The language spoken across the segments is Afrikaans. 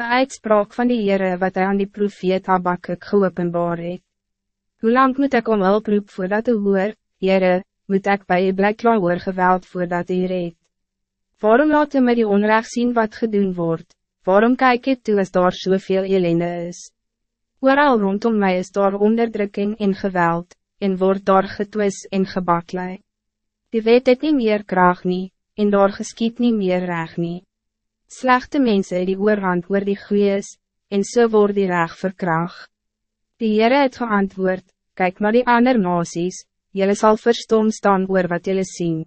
De uitspraak van die Heere wat hij aan die profeet Habakkuk geopenbaar het. Hoe lang moet ik om hulp roep voordat u hoor, Heere, moet ik bij je blijkbaar hoor geweld voordat u reed? Waarom laat u mij die onrecht zien wat gedoen wordt? Waarom kijk ik toe als daar zoveel ellende is? Ooral rondom mij is daar onderdrukking en geweld, en wordt daar getwis en gebaklei. Die weet het niet meer kracht nie, en daar geskiet niet meer reg nie. Slechte mensen die oorhand oor die goeie is, en so word die reg verkrag. Die Heere het geantwoord, kijk maar die ander nasies, jylle sal verstom staan oor wat jylle sien.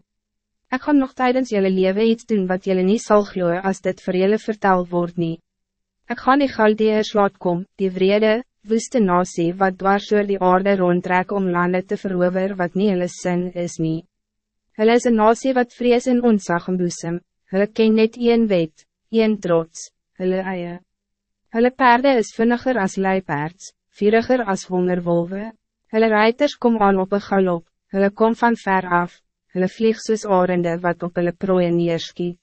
Ik ga nog tijdens jullie leven iets doen wat jullie niet zal gloeien als dit voor jullie verteld wordt niet. Ik ga die Galdeers laat kom, die vrede, woeste nasie wat dwars oor die aarde rondtrek om landen te verover wat niet hulle sin is nie. Hulle is een nasie wat vrees en ontzag en boesem, hulle ken net een wet, een trots, hulle eie. Hulle paarden is vinniger as luipaards, vieriger as hongerwolwe, hulle reiters kom aan op een galop, hulle kom van ver af, hulle vlieg soos arende wat op hulle prooi neerskiet.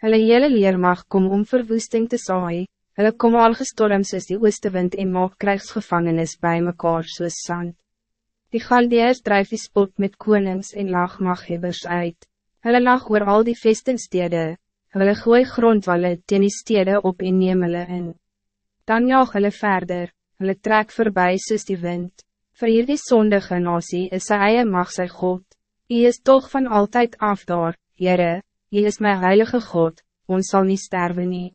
Hulle hele leermag kom om verwoesting te saai, hulle kom al gestorm soos die oostewind en maak krijgsgevangenis bij mekaar soos sand. Die Galdeers drijf die spot met konings en lagmaghebbers uit. Hulle lag oor al die vestingstede, hulle gooi grondwalle teen die stede op en neem hulle in. Dan jaag hulle verder, hulle trek voorbij soos die wind. Voor hierdie sondige nasie is sy eie mag sy God. Hij is toch van altijd af daar, Jere, Hij is mijn heilige God, ons zal niet sterven nie.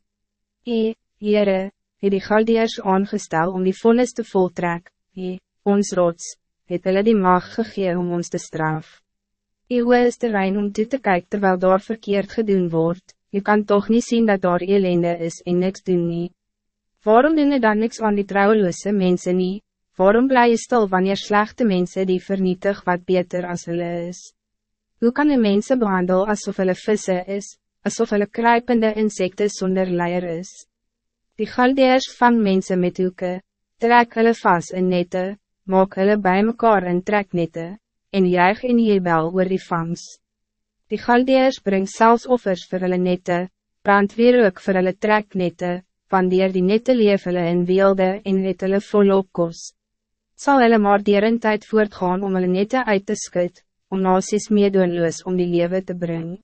Hij, Jere, het die Galdeers aangestel om die vonnis te voltrek, Hij, ons rots, het hulle die mag gegee om ons te straf. Hij is de rein om toe te kijken terwijl daar verkeerd gedoen wordt, je kan toch niet zien dat daar ellende is en niks doen nie. Waarom doen je dan niks aan die trouweloze mensen niet? Waarom blij je stil wanneer slechte mensen die vernietig wat beter als hulle is? Hoe kan een mensen behandel alsof hulle visse is, alsof hulle kruipende insecten zonder leier is? Die galdeers vang mensen met hoeken, trek hulle vast in nette, maak hulle bij mekaar in treknette, en juig in jebel oor die vangs. Die galdeers bring zelfs offers vir hulle nette, brand weer ook vir hulle treknette, wanneer die nette leef hulle in weelde en het hulle volop kos zal hulle maar dier tijd voortgaan om hulle nette uit te skut, om nasies meedoenloos om die leven te brengen.